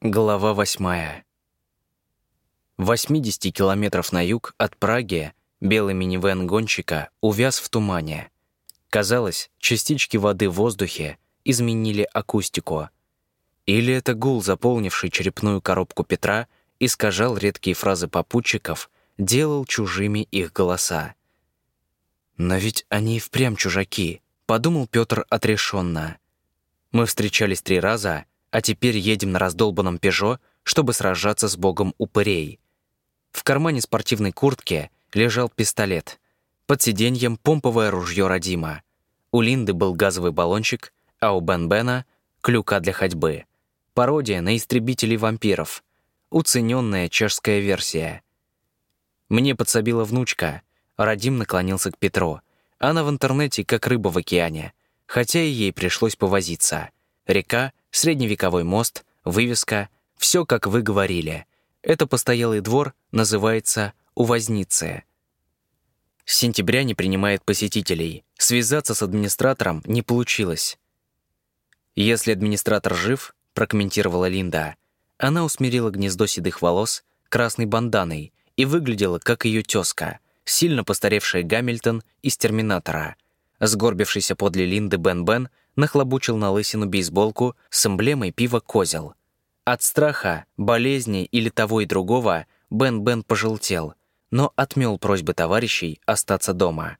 Глава восьмая. 80 километров на юг от Праги белый минивэн гонщика увяз в тумане. Казалось, частички воды в воздухе изменили акустику. Или это гул, заполнивший черепную коробку Петра, искажал редкие фразы попутчиков, делал чужими их голоса. «Но ведь они впрямь чужаки», — подумал Петр отрешенно. «Мы встречались три раза, а теперь едем на раздолбанном «Пежо», чтобы сражаться с богом упырей. В кармане спортивной куртки лежал пистолет. Под сиденьем помповое ружье Родима. У Линды был газовый баллончик, а у Бен-Бена — клюка для ходьбы. Пародия на истребителей вампиров. Уцененная чешская версия. Мне подсобила внучка. Радим наклонился к Петру. Она в интернете как рыба в океане. Хотя и ей пришлось повозиться. Река средневековой мост, вывеска — все, как вы говорили. Это постоялый двор называется «Увозницы». С сентября не принимает посетителей. Связаться с администратором не получилось. «Если администратор жив», — прокомментировала Линда, она усмирила гнездо седых волос красной банданой и выглядела, как ее тезка, сильно постаревшая Гамильтон из «Терминатора». Сгорбившийся подле Линды Бен-Бен нахлобучил на лысину бейсболку с эмблемой пива «Козел». От страха, болезни или того и другого Бен-Бен пожелтел, но отмел просьбы товарищей остаться дома.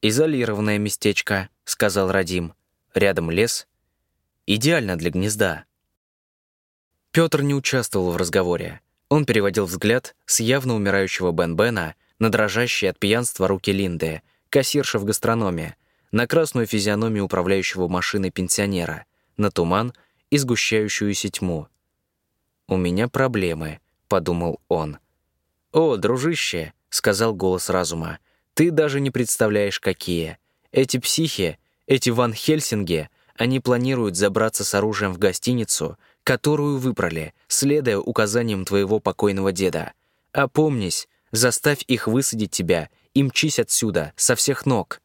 «Изолированное местечко», — сказал Радим. «Рядом лес. Идеально для гнезда». Петр не участвовал в разговоре. Он переводил взгляд с явно умирающего Бен-Бена на дрожащие от пьянства руки Линды, кассирша в гастрономе, на красную физиономию управляющего машиной пенсионера, на туман и сгущающуюся тьму. «У меня проблемы», — подумал он. «О, дружище», — сказал голос разума, — «ты даже не представляешь, какие. Эти психи, эти Ван Хельсинги, они планируют забраться с оружием в гостиницу, которую выбрали, следуя указаниям твоего покойного деда. Опомнись, заставь их высадить тебя и мчись отсюда, со всех ног.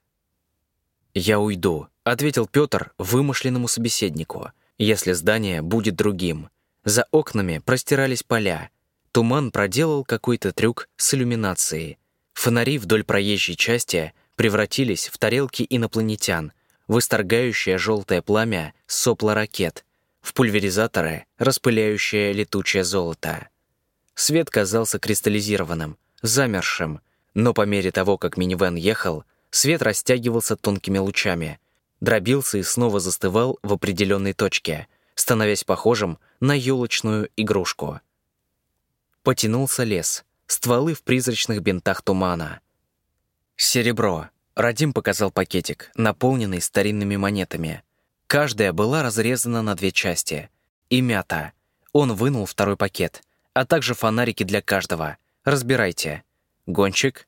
«Я уйду», — ответил Петр вымышленному собеседнику, «если здание будет другим». За окнами простирались поля. Туман проделал какой-то трюк с иллюминацией. Фонари вдоль проезжей части превратились в тарелки инопланетян, высторгающее желтое пламя сопла ракет, в пульверизаторы, распыляющее летучее золото. Свет казался кристаллизированным, замершим, но по мере того, как минивэн ехал, Свет растягивался тонкими лучами, дробился и снова застывал в определенной точке, становясь похожим на елочную игрушку. Потянулся лес, стволы в призрачных бинтах тумана. Серебро. Радим показал пакетик, наполненный старинными монетами. Каждая была разрезана на две части. И мята. Он вынул второй пакет, а также фонарики для каждого. Разбирайте. Гонщик?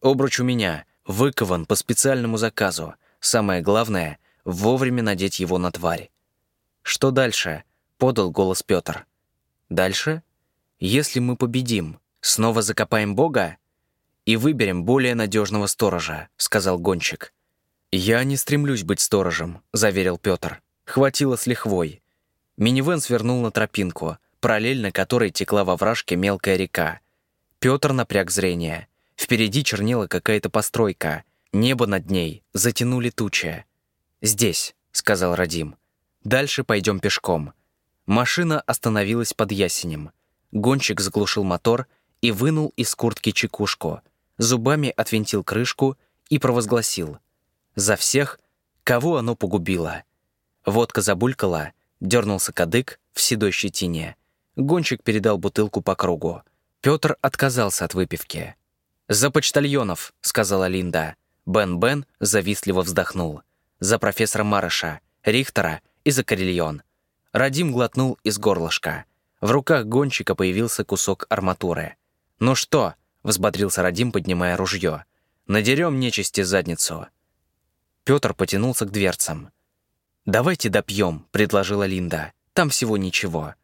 Обруч у меня — выкован по специальному заказу. Самое главное — вовремя надеть его на тварь. «Что дальше?» — подал голос Петр. «Дальше? Если мы победим, снова закопаем Бога?» «И выберем более надежного сторожа», — сказал гонщик. «Я не стремлюсь быть сторожем», — заверил Петр. Хватило с лихвой. Минивэн свернул на тропинку, параллельно которой текла во вражке мелкая река. Петр напряг зрение — Впереди чернела какая-то постройка. Небо над ней затянули тучи. «Здесь», — сказал Радим. «Дальше пойдем пешком». Машина остановилась под ясенем. Гонщик заглушил мотор и вынул из куртки чекушку. Зубами отвинтил крышку и провозгласил. «За всех, кого оно погубило». Водка забулькала, дернулся кадык в седой щетине. Гонщик передал бутылку по кругу. Петр отказался от выпивки. «За почтальонов», — сказала Линда. Бен-Бен завистливо вздохнул. «За профессора Марыша, Рихтера и за Карельон». Радим глотнул из горлышка. В руках гонщика появился кусок арматуры. «Ну что?» — взбодрился Радим, поднимая ружье. «Надерем нечисти задницу». Петр потянулся к дверцам. «Давайте допьем», — предложила Линда. «Там всего ничего».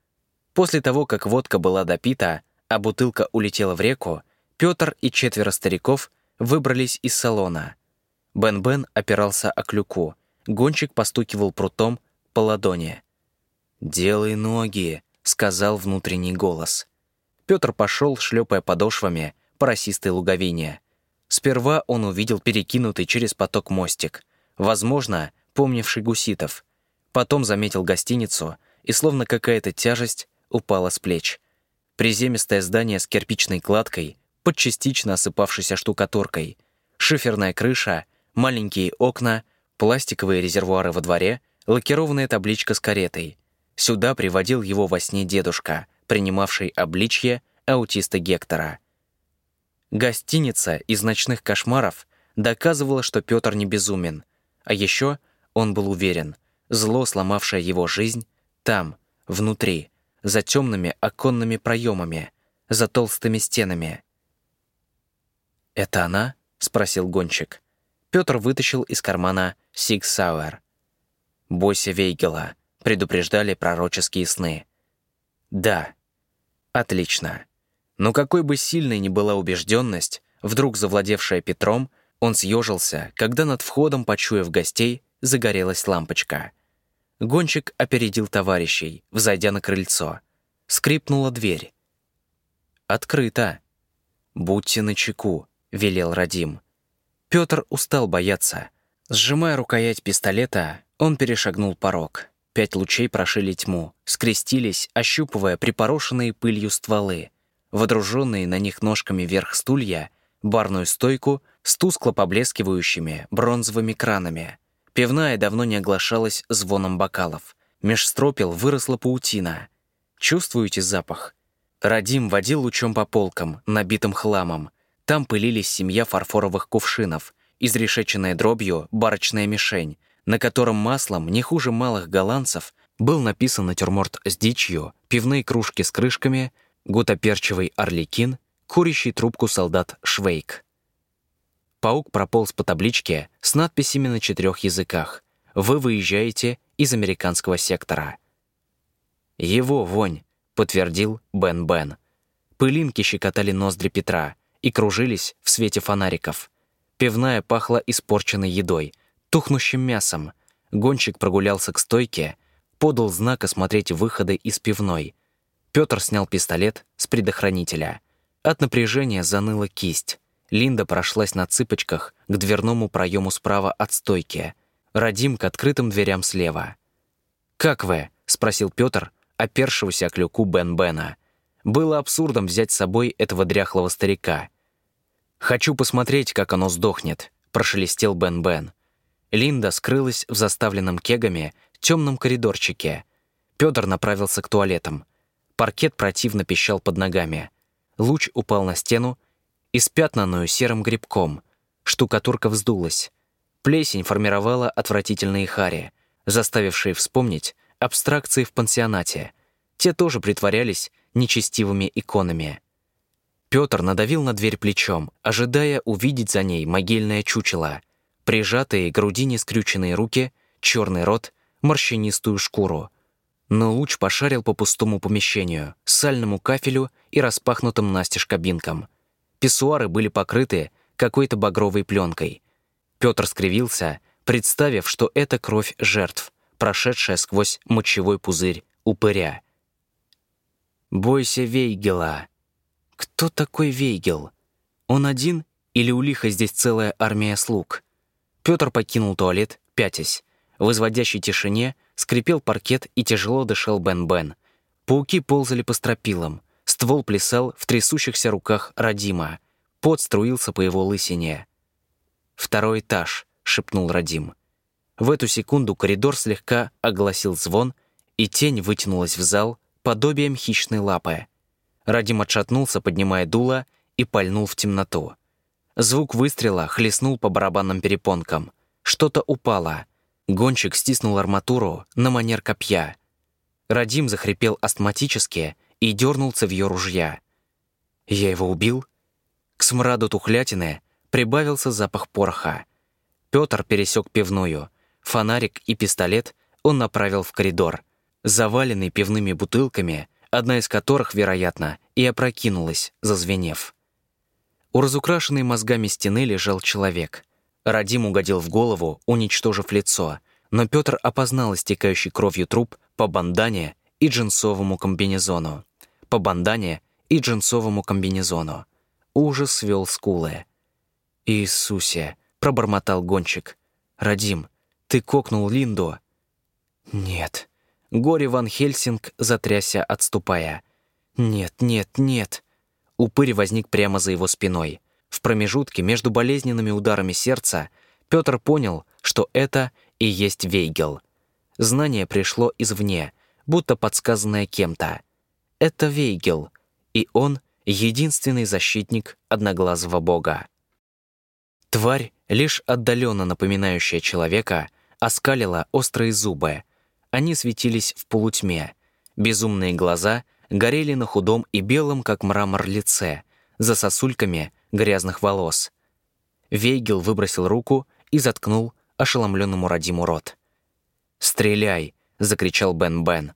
После того, как водка была допита, а бутылка улетела в реку, Петр и четверо стариков выбрались из салона. Бен-Бен опирался о клюку. Гонщик постукивал прутом по ладони. «Делай ноги», — сказал внутренний голос. Петр пошел, шлепая подошвами по росистой луговине. Сперва он увидел перекинутый через поток мостик, возможно, помнивший гуситов. Потом заметил гостиницу, и словно какая-то тяжесть упала с плеч. Приземистое здание с кирпичной кладкой, под частично осыпавшейся штукатуркой, шиферная крыша, маленькие окна, пластиковые резервуары во дворе, лакированная табличка с каретой. Сюда приводил его во сне дедушка, принимавший обличье аутиста Гектора. Гостиница из ночных кошмаров доказывала, что Петр не безумен, а еще он был уверен, зло, сломавшее его жизнь, там, внутри, за темными оконными проемами, за толстыми стенами. «Это она?» — спросил гонщик. Петр вытащил из кармана Сиг Сауэр. «Бойся Вейгела», — предупреждали пророческие сны. «Да». «Отлично». Но какой бы сильной ни была убежденность, вдруг завладевшая Петром, он съежился, когда над входом, почуяв гостей, загорелась лампочка. Гонщик опередил товарищей, взойдя на крыльцо. Скрипнула дверь. «Открыто!» «Будьте начеку», — велел Радим. Петр устал бояться. Сжимая рукоять пистолета, он перешагнул порог. Пять лучей прошили тьму, скрестились, ощупывая припорошенные пылью стволы. Водруженные на них ножками вверх стулья, барную стойку с тускло поблескивающими бронзовыми кранами. Пивная давно не оглашалась звоном бокалов. Меж стропил выросла паутина. Чувствуете запах? Радим водил лучом по полкам, набитым хламом. Там пылились семья фарфоровых кувшинов, изрешеченная дробью барочная мишень, на котором маслом, не хуже малых голландцев, был написан натюрморт с дичью, пивные кружки с крышками, гутоперчивый орликин, курящий трубку солдат Швейк. Паук прополз по табличке с надписями на четырех языках. Вы выезжаете из американского сектора. «Его вонь», — подтвердил Бен Бен. Пылинки щекотали ноздри Петра и кружились в свете фонариков. Пивная пахла испорченной едой, тухнущим мясом. Гонщик прогулялся к стойке, подал знак осмотреть выходы из пивной. Петр снял пистолет с предохранителя. От напряжения заныла кисть. Линда прошлась на цыпочках к дверному проему справа от стойки. Радим к открытым дверям слева. «Как вы?» — спросил Петр, опершегося о клюку Бен-Бена. Было абсурдом взять с собой этого дряхлого старика. «Хочу посмотреть, как оно сдохнет», — прошелестел Бен-Бен. Линда скрылась в заставленном кегами темном коридорчике. Петр направился к туалетам. Паркет противно пищал под ногами. Луч упал на стену, испятнанную серым грибком. Штукатурка вздулась. Плесень формировала отвратительные хари, заставившие вспомнить абстракции в пансионате. Те тоже притворялись нечестивыми иконами. Петр надавил на дверь плечом, ожидая увидеть за ней могильное чучело. Прижатые к грудине скрюченные руки, черный рот, морщинистую шкуру. Но луч пошарил по пустому помещению, сальному кафелю и распахнутым настежь кабинкам. Писсуары были покрыты какой-то багровой пленкой. Петр скривился, представив, что это кровь жертв, прошедшая сквозь мочевой пузырь упыря. «Бойся Вейгела». Кто такой Вейгел? Он один или у лиха здесь целая армия слуг? Петр покинул туалет, пятясь. В изводящей тишине скрипел паркет и тяжело дышал Бен-Бен. Пауки ползали по стропилам. Ствол плясал в трясущихся руках Радима. Пот струился по его лысине. «Второй этаж», — шепнул Радим. В эту секунду коридор слегка огласил звон, и тень вытянулась в зал подобием хищной лапы. Радим отшатнулся, поднимая дуло, и пальнул в темноту. Звук выстрела хлестнул по барабанным перепонкам. Что-то упало. Гонщик стиснул арматуру на манер копья. Радим захрипел астматически и дернул цевьё ружья. «Я его убил?» К смраду тухлятины прибавился запах пороха. Петр пересек пивную. Фонарик и пистолет он направил в коридор. Заваленный пивными бутылками, одна из которых, вероятно, и опрокинулась, зазвенев. У разукрашенной мозгами стены лежал человек. Радим угодил в голову, уничтожив лицо, но Петр опознал истекающий кровью труп по бандане и джинсовому комбинезону. По бандане и джинсовому комбинезону. Ужас свел скулы. «Иисусе!» — пробормотал гонщик. «Радим, ты кокнул Линду?» «Нет». Горе Ван Хельсинг затрясся, отступая. «Нет, нет, нет!» Упырь возник прямо за его спиной. В промежутке между болезненными ударами сердца Петр понял, что это и есть Вейгел. Знание пришло извне, будто подсказанное кем-то. Это Вейгел, и он — единственный защитник одноглазого бога. Тварь, лишь отдаленно напоминающая человека, оскалила острые зубы. Они светились в полутьме. Безумные глаза горели на худом и белом, как мрамор, лице, за сосульками грязных волос. Вейгел выбросил руку и заткнул ошеломленному Радиму рот. «Стреляй!» — закричал Бен-Бен.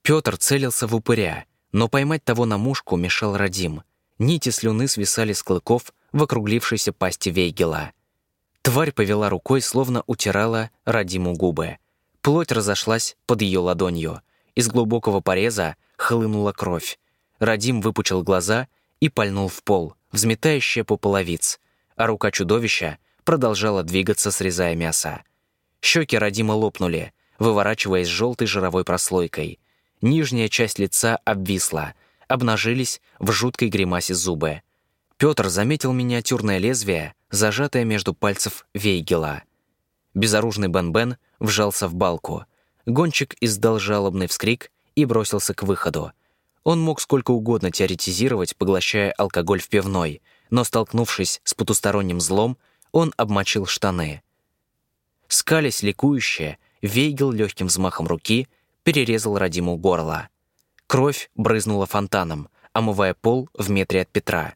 Петр целился в упыря, но поймать того на мушку мешал Радим. Нити слюны свисали с клыков в округлившейся пасти Вейгела. Тварь повела рукой, словно утирала Радиму губы. Плоть разошлась под ее ладонью. Из глубокого пореза хлынула кровь. Радим выпучил глаза и пальнул в пол, взметая щепу а рука чудовища продолжала двигаться, срезая мясо. Щеки Радима лопнули, выворачиваясь желтой жировой прослойкой. Нижняя часть лица обвисла, обнажились в жуткой гримасе зубы. Петр заметил миниатюрное лезвие, зажатое между пальцев Вейгела. Безоружный Бен-Бен вжался в балку. Гонщик издал жалобный вскрик и бросился к выходу. Он мог сколько угодно теоретизировать, поглощая алкоголь в пивной, но, столкнувшись с потусторонним злом, он обмочил штаны. Скались ликующие, Вейгел легким взмахом руки перерезал Радиму горло. Кровь брызнула фонтаном, омывая пол в метре от Петра.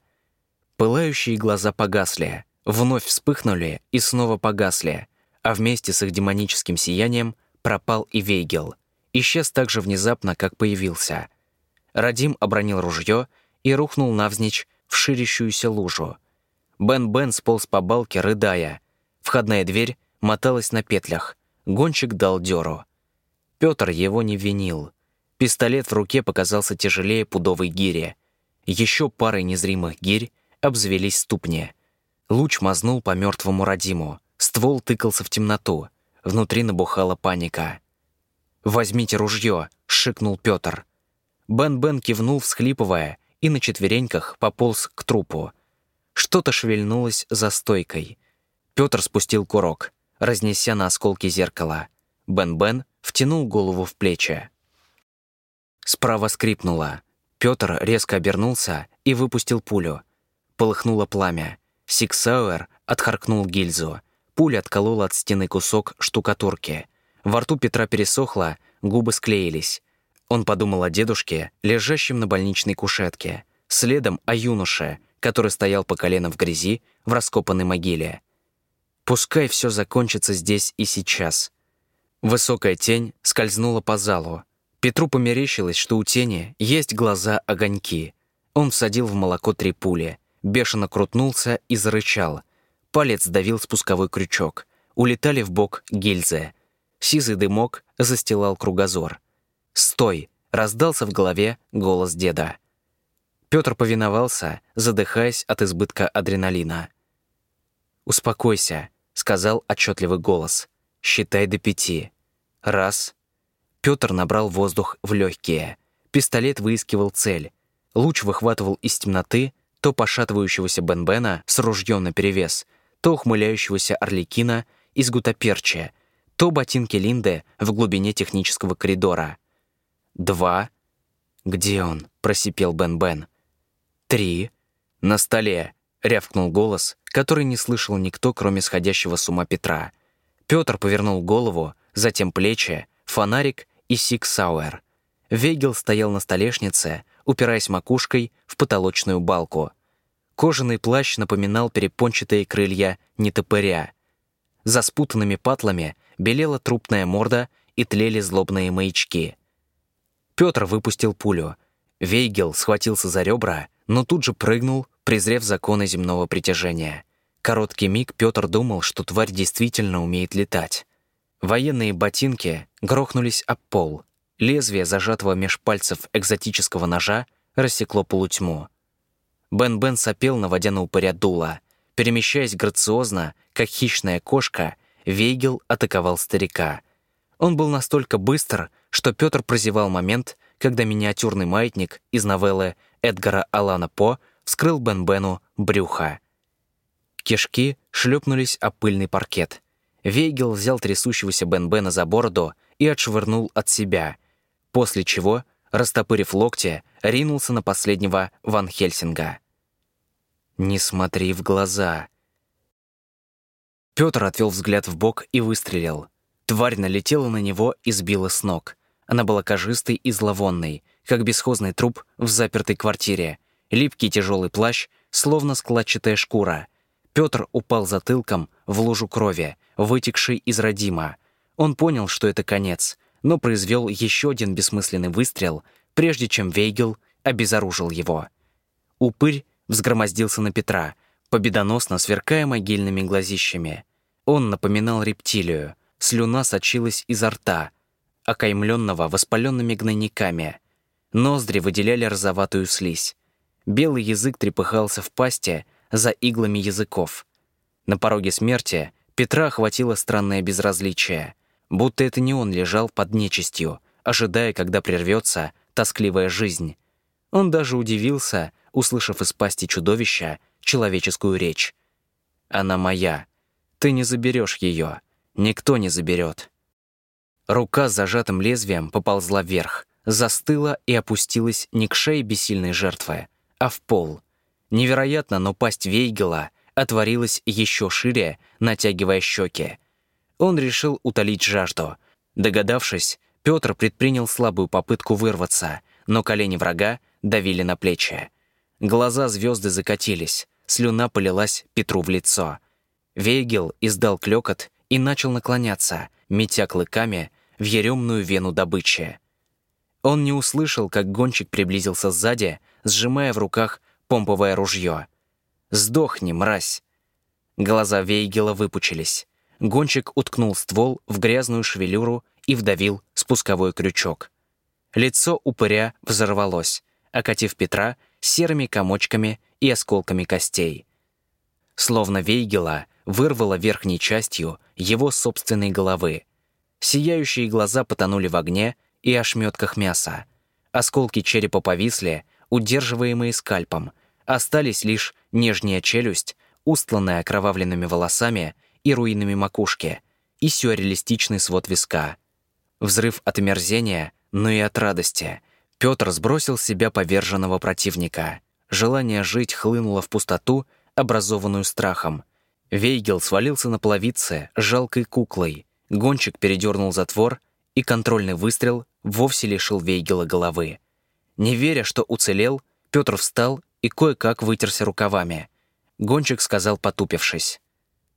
Пылающие глаза погасли, вновь вспыхнули и снова погасли, а вместе с их демоническим сиянием пропал и Вейгел — исчез так же внезапно, как появился. Радим обронил ружье и рухнул навзничь в ширящуюся лужу. Бен-Бен сполз по балке, рыдая. Входная дверь моталась на петлях. Гонщик дал дёру. Петр его не винил. Пистолет в руке показался тяжелее пудовой гири. Еще парой незримых гирь обзвелись ступни. Луч мазнул по мертвому Радиму. Ствол тыкался в темноту. Внутри набухала паника. «Возьмите ружье!» — шикнул Петр. Бен-Бен кивнул, всхлипывая, и на четвереньках пополз к трупу. Что-то шевельнулось за стойкой. Петр спустил курок, разнеся на осколки зеркала. Бен-Бен втянул голову в плечи. Справа скрипнуло. Петр резко обернулся и выпустил пулю. Полыхнуло пламя. SIG Sauer отхаркнул гильзу. Пуля отколола от стены кусок штукатурки — во рту Петра пересохло, губы склеились. Он подумал о дедушке, лежащем на больничной кушетке, следом о юноше, который стоял по колено в грязи в раскопанной могиле. Пускай все закончится здесь и сейчас. Высокая тень скользнула по залу. Петру померещилось, что у тени есть глаза-огоньки. Он всадил в молоко три пули, бешено крутнулся и зарычал. Палец давил спусковой крючок. Улетали в бок гильзы — Сизый дымок застилал кругозор. «Стой!» — раздался в голове голос деда. Петр повиновался, задыхаясь от избытка адреналина. «Успокойся», — сказал отчетливый голос. «Считай до пяти. Раз». Петр набрал воздух в легкие. Пистолет выискивал цель. Луч выхватывал из темноты то пошатывающегося Бен-Бена с ружьем наперевес, то ухмыляющегося Орликина из гутаперчия — то ботинки Линды в глубине технического коридора. Два. «Где он?» — просипел Бен-Бен. Три. «На столе!» — рявкнул голос, который не слышал никто, кроме сходящего с ума Петра. Петр повернул голову, затем плечи, фонарик и сиксауэр. Вегел стоял на столешнице, упираясь макушкой в потолочную балку. Кожаный плащ напоминал перепончатые крылья нетопыря. За спутанными патлами белела трупная морда и тлели злобные маячки. Петр выпустил пулю. Вейгел схватился за ребра, но тут же прыгнул, презрев законы земного притяжения. Короткий миг Петр думал, что тварь действительно умеет летать. Военные ботинки грохнулись об пол. Лезвие, зажатого меж пальцев экзотического ножа, рассекло полутьму. Бен-Бен сопел, наводя на упыря дула. Перемещаясь грациозно, как хищная кошка, Вейгел атаковал старика. Он был настолько быстр, что Петр прозевал момент, когда миниатюрный маятник из новеллы Эдгара Алана По вскрыл Бен-Бену брюха. Кишки шлепнулись о пыльный паркет. Вейгел взял трясущегося Бен-Бена за бороду и отшвырнул от себя, после чего, растопырив локти, ринулся на последнего Ван Хельсинга. «Не смотри в глаза». Петр отвел взгляд в бок и выстрелил. Тварь налетела на него и сбила с ног. Она была кожистой и зловонной, как бесхозный труп в запертой квартире. Липкий тяжелый плащ, словно складчатая шкура. Петр упал затылком в лужу крови, вытекшей из родима. Он понял, что это конец, но произвел еще один бессмысленный выстрел, прежде чем Вейгел обезоружил его. Упырь взгромоздился на Петра, победоносно сверкая могильными глазищами. Он напоминал рептилию, слюна сочилась изо рта, окаймленного воспаленными гнойниками. Ноздри выделяли розоватую слизь. Белый язык трепыхался в пасте за иглами языков. На пороге смерти Петра охватило странное безразличие, будто это не он лежал под нечистью, ожидая, когда прервется тоскливая жизнь. Он даже удивился, услышав из пасти чудовища человеческую речь. «Она моя. Ты не заберешь ее. Никто не заберет». Рука с зажатым лезвием поползла вверх, застыла и опустилась не к шее бессильной жертвы, а в пол. Невероятно, но пасть Вейгела отворилась еще шире, натягивая щеки. Он решил утолить жажду. Догадавшись, Петр предпринял слабую попытку вырваться, но колени врага давили на плечи. Глаза звезды закатились, слюна полилась Петру в лицо. Вейгел издал клёкот и начал наклоняться, метя клыками в еремную вену добычи. Он не услышал, как гонщик приблизился сзади, сжимая в руках помповое ружье. «Сдохни, мразь!» Глаза Вейгела выпучились. Гонщик уткнул ствол в грязную шевелюру и вдавил спусковой крючок. Лицо упыря взорвалось, окатив Петра серыми комочками и осколками костей. Словно Вейгела вырвало верхней частью его собственной головы. Сияющие глаза потонули в огне и ошметках мяса. Осколки черепа повисли, удерживаемые скальпом. Остались лишь нижняя челюсть, устланная окровавленными волосами и руинами макушки, и сюрреалистичный свод виска. Взрыв от омерзения, но и от радости. Петр сбросил с себя поверженного противника. Желание жить хлынуло в пустоту, образованную страхом. Вейгел свалился на половице жалкой куклой. Гонщик передернул затвор, и контрольный выстрел вовсе лишил Вейгела головы. Не веря, что уцелел, Петр встал и кое-как вытерся рукавами. Гонщик сказал, потупившись.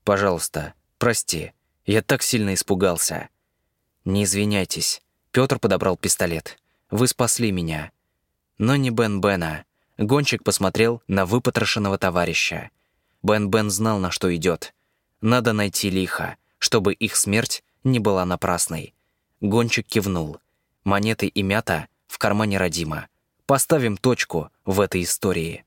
«Пожалуйста, прости, я так сильно испугался». «Не извиняйтесь». Петр подобрал пистолет. «Вы спасли меня». Но не Бен Бена. Гонщик посмотрел на выпотрошенного товарища. Бен Бен знал, на что идет. Надо найти лихо, чтобы их смерть не была напрасной. Гонщик кивнул. Монеты и мята в кармане Родима. Поставим точку в этой истории.